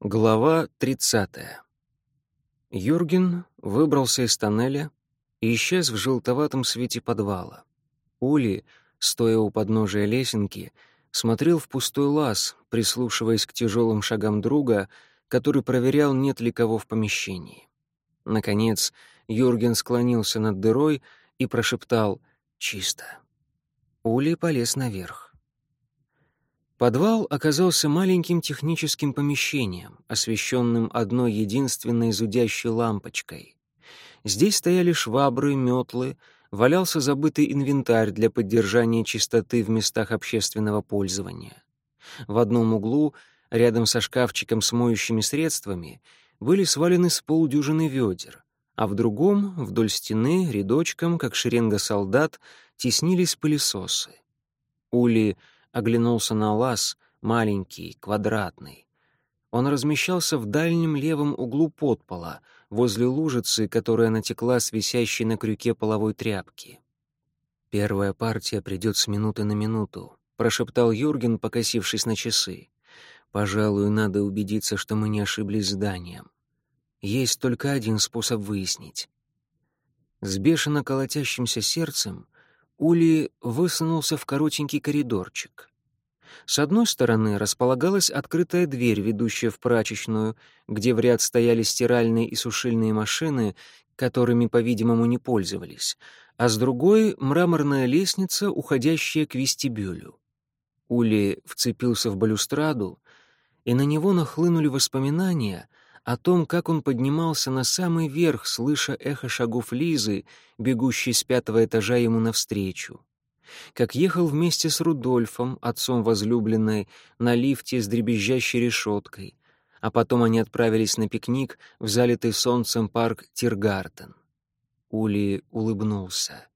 Глава 30. Юрген выбрался из тоннеля и исчез в желтоватом свете подвала. Ули, стоя у подножия лесенки, смотрел в пустой лаз, прислушиваясь к тяжелым шагам друга, который проверял, нет ли кого в помещении. Наконец, Юрген склонился над дырой и прошептал «Чисто». Ули полез наверх. Подвал оказался маленьким техническим помещением, освещенным одной единственной зудящей лампочкой. Здесь стояли швабры, метлы, валялся забытый инвентарь для поддержания чистоты в местах общественного пользования. В одном углу, рядом со шкафчиком с моющими средствами, были свалены с полдюжины ведер, а в другом, вдоль стены, рядочком, как шеренга солдат, теснились пылесосы. Ули оглянулся на лаз, маленький, квадратный. Он размещался в дальнем левом углу подпола, возле лужицы, которая натекла с висящей на крюке половой тряпки. «Первая партия придет с минуты на минуту», — прошептал Юрген, покосившись на часы. «Пожалуй, надо убедиться, что мы не ошиблись зданием. Есть только один способ выяснить». С бешено колотящимся сердцем Ули высунулся в коротенький коридорчик. С одной стороны располагалась открытая дверь, ведущая в прачечную, где в ряд стояли стиральные и сушильные машины, которыми, по-видимому, не пользовались, а с другой — мраморная лестница, уходящая к вестибюлю. Ули вцепился в балюстраду, и на него нахлынули воспоминания о том, как он поднимался на самый верх, слыша эхо шагов Лизы, бегущей с пятого этажа ему навстречу. Как ехал вместе с Рудольфом, отцом возлюбленной, на лифте с дребезжащей решеткой, а потом они отправились на пикник в залитый солнцем парк Тиргартен. Ули улыбнулся.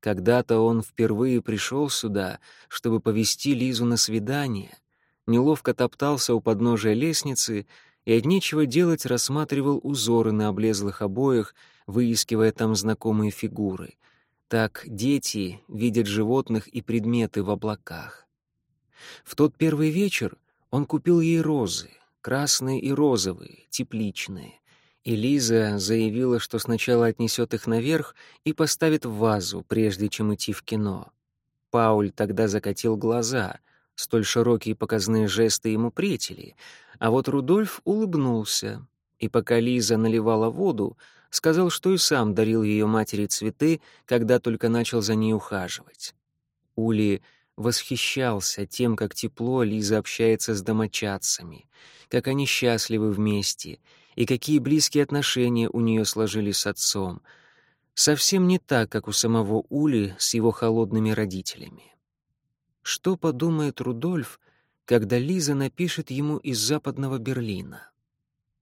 Когда-то он впервые пришел сюда, чтобы повести Лизу на свидание, неловко топтался у подножия лестницы и от нечего делать рассматривал узоры на облезлых обоях, выискивая там знакомые фигуры. Так дети видят животных и предметы в облаках. В тот первый вечер он купил ей розы, красные и розовые, тепличные, и Лиза заявила, что сначала отнесет их наверх и поставит в вазу, прежде чем идти в кино. Пауль тогда закатил глаза, столь широкие показные жесты ему претели, а вот Рудольф улыбнулся, и пока Лиза наливала воду, сказал, что и сам дарил ее матери цветы, когда только начал за ней ухаживать. Ули восхищался тем, как тепло Лиза общается с домочадцами, как они счастливы вместе и какие близкие отношения у нее сложились с отцом. Совсем не так, как у самого Ули с его холодными родителями. Что подумает Рудольф, когда Лиза напишет ему из западного Берлина.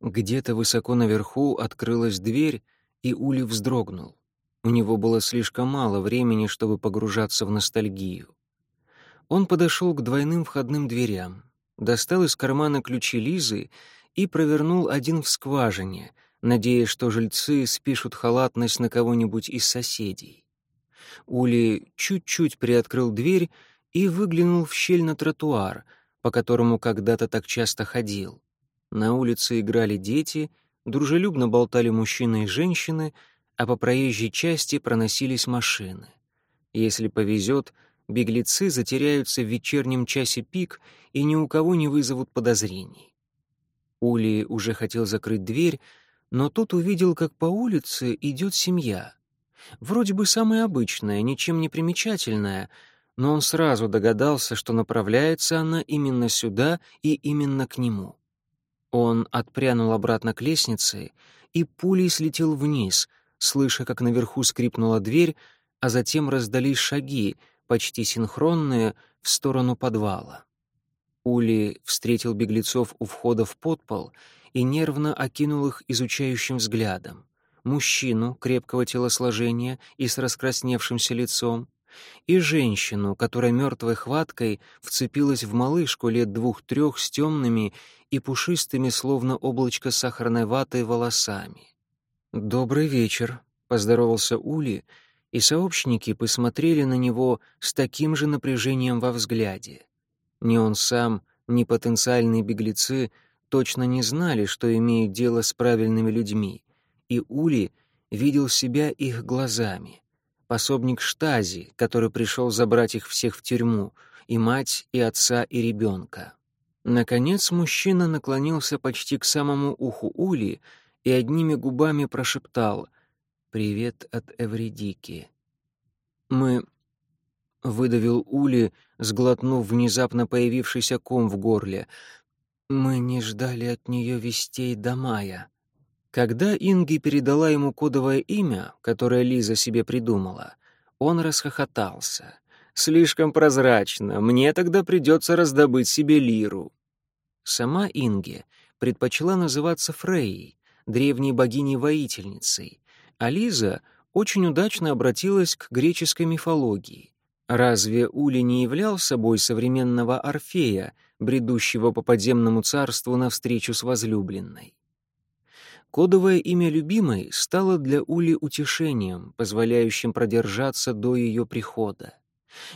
Где-то высоко наверху открылась дверь, и Ули вздрогнул. У него было слишком мало времени, чтобы погружаться в ностальгию. Он подошел к двойным входным дверям, достал из кармана ключи Лизы и провернул один в скважине, надеясь, что жильцы спишут халатность на кого-нибудь из соседей. Ули чуть-чуть приоткрыл дверь и выглянул в щель на тротуар — по которому когда-то так часто ходил. На улице играли дети, дружелюбно болтали мужчины и женщины, а по проезжей части проносились машины. Если повезет, беглецы затеряются в вечернем часе пик и ни у кого не вызовут подозрений. Ули уже хотел закрыть дверь, но тут увидел, как по улице идет семья. Вроде бы самая обычная, ничем не примечательная — но он сразу догадался, что направляется она именно сюда и именно к нему. Он отпрянул обратно к лестнице и пулей слетел вниз, слыша, как наверху скрипнула дверь, а затем раздались шаги, почти синхронные, в сторону подвала. Ули встретил беглецов у входа в подпол и нервно окинул их изучающим взглядом. Мужчину крепкого телосложения и с раскрасневшимся лицом, и женщину, которая мертвой хваткой вцепилась в малышку лет двух-трех с темными и пушистыми, словно облачко сахарной ваты, волосами. «Добрый вечер», — поздоровался Ули, и сообщники посмотрели на него с таким же напряжением во взгляде. Ни он сам, ни потенциальные беглецы точно не знали, что имеют дело с правильными людьми, и Ули видел себя их глазами. Пособник Штази, который пришел забрать их всех в тюрьму, и мать, и отца, и ребенка. Наконец мужчина наклонился почти к самому уху Ули и одними губами прошептал «Привет от Эвредики». «Мы...» — выдавил Ули, сглотнув внезапно появившийся ком в горле. «Мы не ждали от нее вестей до мая». Когда Инги передала ему кодовое имя, которое Лиза себе придумала, он расхохотался. «Слишком прозрачно. Мне тогда придется раздобыть себе лиру». Сама Инге предпочла называться Фрейей, древней богиней-воительницей, а Лиза очень удачно обратилась к греческой мифологии. Разве Ули не являл собой современного Орфея, бредущего по подземному царству навстречу с возлюбленной? Кодовое имя любимой стало для Ули утешением, позволяющим продержаться до ее прихода.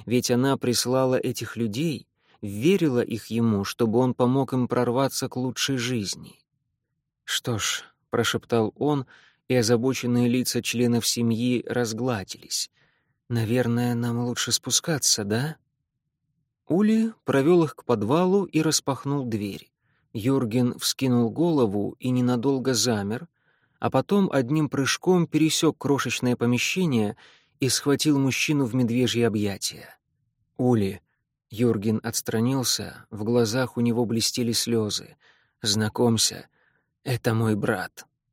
Ведь она прислала этих людей, верила их ему, чтобы он помог им прорваться к лучшей жизни. «Что ж», — прошептал он, и озабоченные лица членов семьи разгладились. «Наверное, нам лучше спускаться, да?» Ули провел их к подвалу и распахнул дверь. Юрген вскинул голову и ненадолго замер, а потом одним прыжком пересек крошечное помещение и схватил мужчину в медвежье объятия. «Ули», Юрген отстранился, в глазах у него блестели слезы. «Знакомься, это мой брат».